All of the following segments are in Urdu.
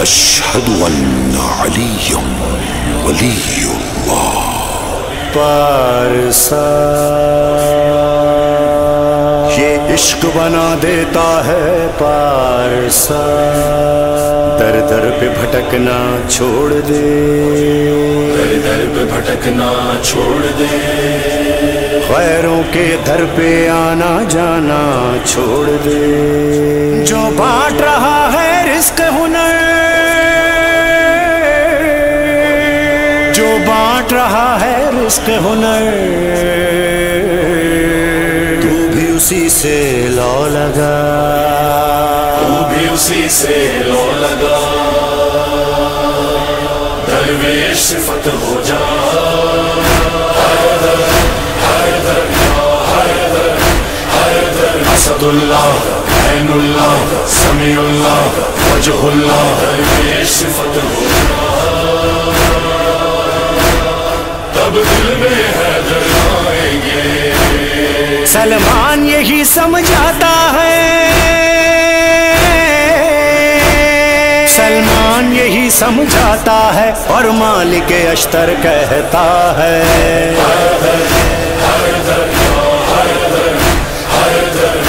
اشہد ان علی ولی اللہ پارسا عشق بنا دیتا ہے پارسا۔ در در پہ بھٹکنا چھوڑ دے۔ در در پہ بھٹکنا چھوڑ دے۔ غیروں کے در پہ آنا جانا چھوڑ دے۔ جو بانٹ رہا ہے رزق ہنر۔ جو بانٹ رہا ہے رزق ہنر۔ تو بھی اسی سے لو لگا۔ تو بھی اسی سے لو لگا۔ درویش صفت ہو جا۔ اسد اللہ عین اللہ سمیع اللہ وجہ اللہ درویش صفت ہو جا۔ تب دل میں ہے جلائیں گے۔ سلمان یہی سمجھاتا ہے۔ سلمان یہی سمجھاتا ہے اور مالک اشتر کہتا ہے۔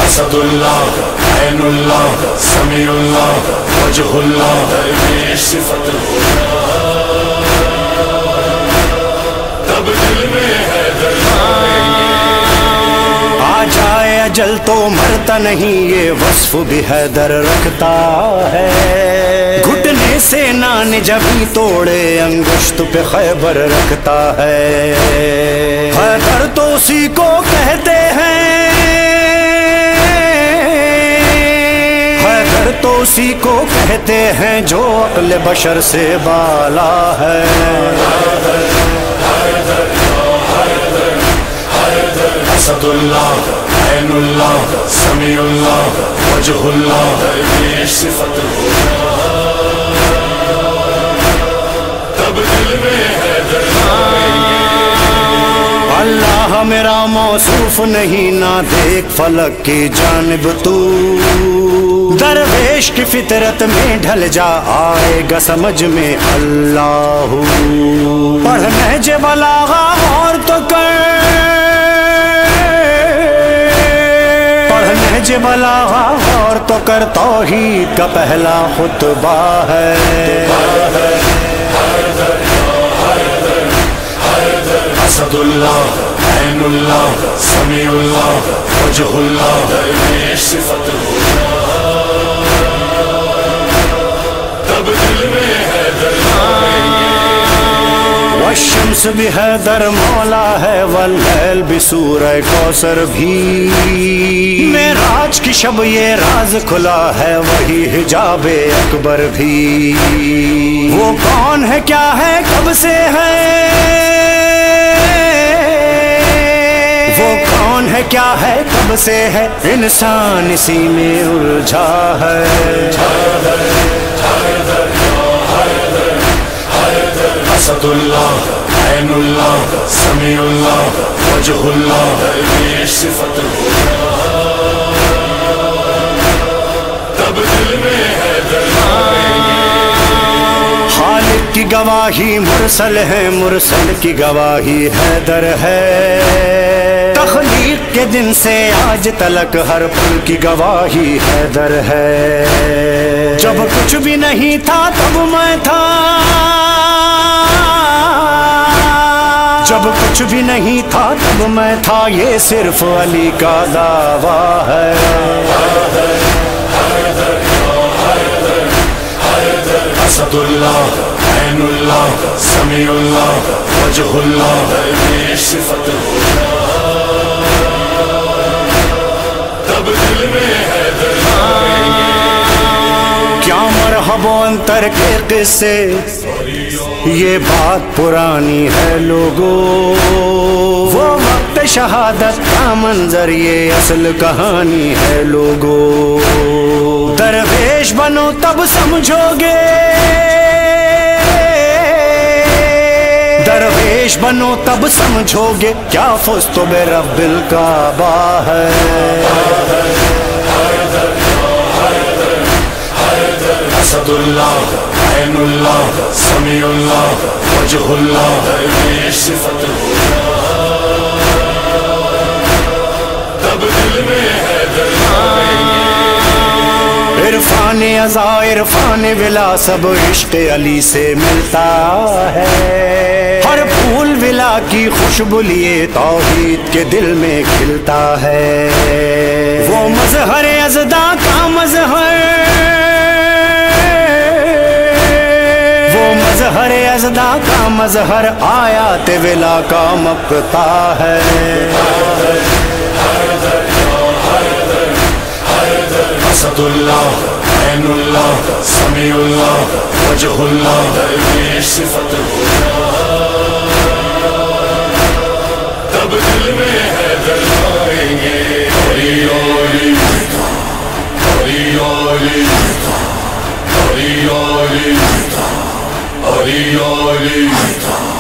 اسد اللہ عین اللہ سمیع اللہ، وجہ اللہ درویش صفت ہو جائے اجل تو مرتا نہیں، یہ وصف بھی حیدر رکھتا ہے۔ گھٹنے سے نان جبھی توڑے، انگشت پہ خیبر رکھتا ہے۔ حیدر تو اسی کو کہتے ہیں۔ حیدر تو اسی کو کہتے ہیں جو عقل بشر سے بالا ہے۔ اللہ سمیع اللہ، وجہ اللہ درویش صفت ہو تب دل میں ہے جلائیں اللہ میرا موصوف نہیں، نہ دیکھ فلک کی جانب تو۔ درویش کی فطرت میں ڈھل جا، آئے گا سمجھ میں اللہ۔ پڑھنے جے بلاغا اور تو کر۔ اجملا اور تو کر توحید کا پہلا خطبہ ہے۔ اسد اللہ عین اللہ سمیع اللہ وجہ اللہ درویش صفت ہو گے والشمس بھی ہے در مولا ہے، واللیل بھی سورہ کوثر بھی۔ میراج کی شب یہ راز کھلا ہے، وہی حجاب اکبر بھی۔ وہ کون ہے، کیا ہے، کب سے ہے؟ وہ کون ہے، کیا ہے، کب سے ہے؟ انسان اسی میں الجھا ہے۔ اسد اللہ عین اللہ سمیع اللہ وجہ اللہ درویش صفت تب دل میں ہے خالق کی گواہی مرسل ہے، مرسل کی گواہی حیدر ہے۔ تخلیق کے دن سے آج تلک ہر پل کی گواہی حیدر ہے۔ جب کچھ بھی نہیں تھا، تب میں تھا۔ جب کچھ بھی نہیں تھا تب میں تھا، یہ صرف علی کا دعویٰ ہے۔ اسد اللہ عین اللہ سمیع اللہ، وجہ اللہ صفت اللہ۔ مرحب و انتر کے قصے یہ بات پرانی ہے لوگو۔ وہ وقت شہادت کا منظر، یہ اصل کہانی ہے لوگو۔ درویش بنو تب سمجھو گے درویش بنو تب سمجھو گے کیا فوس تو بے رب الکعبہ ہے؟ اسد اللہ عین اللہ سمیع اللہ وجہ اللہ درویش صفت تب دل میں ہے عرفان ازا عرفان ولا، سب عشق علی سے ملتا ہے۔ ہر پھول ولا کی خوشبو لیے توحید کے دل میں کھلتا ہے۔ وہ مظہر ازدا کا مظہر مظہر کا مظہر آیات ولا کا مکتا ہے۔ اسد اللہ عین اللہ سمیع اللہ وجہ اللہ درویش صفت تب دل میں ہے دلائیں گے۔ اولی اولی اولی اولی اولی اولی ہری ہری